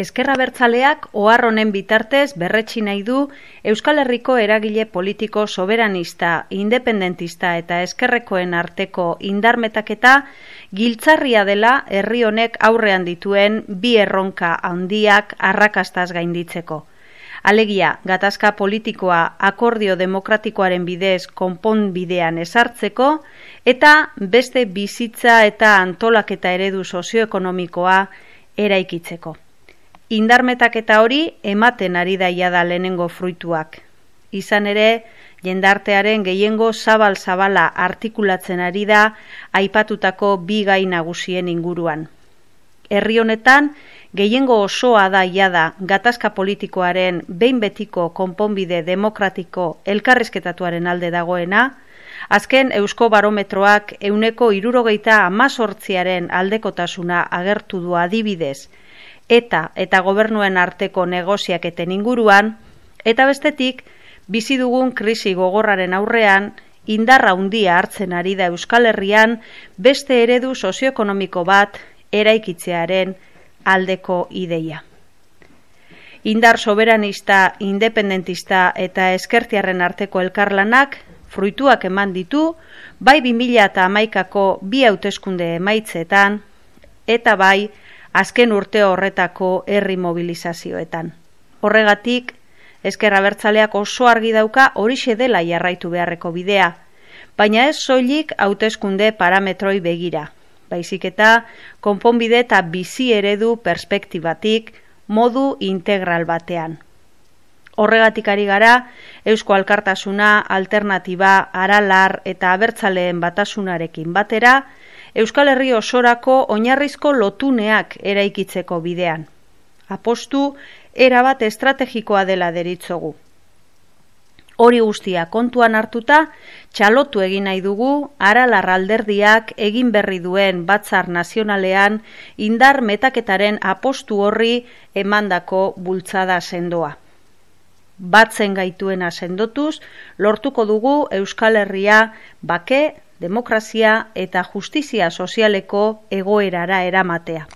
Eskerra bertzaleak ohar honen bitartez berretsi nahi du Euskal Herriko eragile politiko soberanista, independentista eta eskerrekoen arteko indarmetaketa giltzarria dela herri honek aurrean dituen bi erronka handiak arrakastaz gainditzeko. Alegia, gatazka politikoa akordio demokratikoaren bidez konpon bidean esartzeko eta beste bizitza eta antolaketa eredu sozioekonomikoa eraikitzeko. Indarmetak eta hori ematen ari daia da lehenengo fruituak. Izan ere, jendartearen gehiengo zabal-zabala artikulatzen ari da aipatutako bi gai nagusien inguruan. Herri honetan, gehiengo osoa da da gatazka politikoaren behin betiko konponbide demokratiko elkarrezketatuaren alde dagoena, azken eusko barometroak euneko irurogeita amazortziaren aldekotasuna agertu du adibidez, eta eta gobernuen arteko negoziaketen inguruan, eta bestetik, bizi dugun krisi gogorraren aurrean, indarra handia hartzen ari da Euskal Herrian beste eredu sozioekonomiko bat eraikitzearen aldeko ideia. Indar soberanista, independentista eta eskertiarren arteko elkarlanak fruituak eman ditu, bai 2000 eta amaikako bi hauteskunde emaitzetan, eta bai azken urte horretako herri mobilizazioetan. Horregatik, ezkerra bertzaleak oso argi dauka horixe dela jarraitu beharreko bidea, baina ez soilik hauteskunde parametroi begira, baizik eta konponbide eta bizi eredu perspektibatik modu integral batean. Horregatik ari gara, Eusko Alkartasuna, Alternatiba, Aralar eta Abertzaleen batasunarekin batera, Euskal Herri osorako oinarrizko lotuneak eraikitzeko bidean. Apostu erabat estrategikoa dela deritzogu. Hori guztia kontuan hartuta, txalotu egin nahi dugu, aralar alderdiak egin berri duen batzar nazionalean indar metaketaren apostu horri emandako bultzada sendoa. Batzen gaituena sendotuz, lortuko dugu Euskal Herria bake, demokrazia eta justizia sozialeko egoerara eramatea.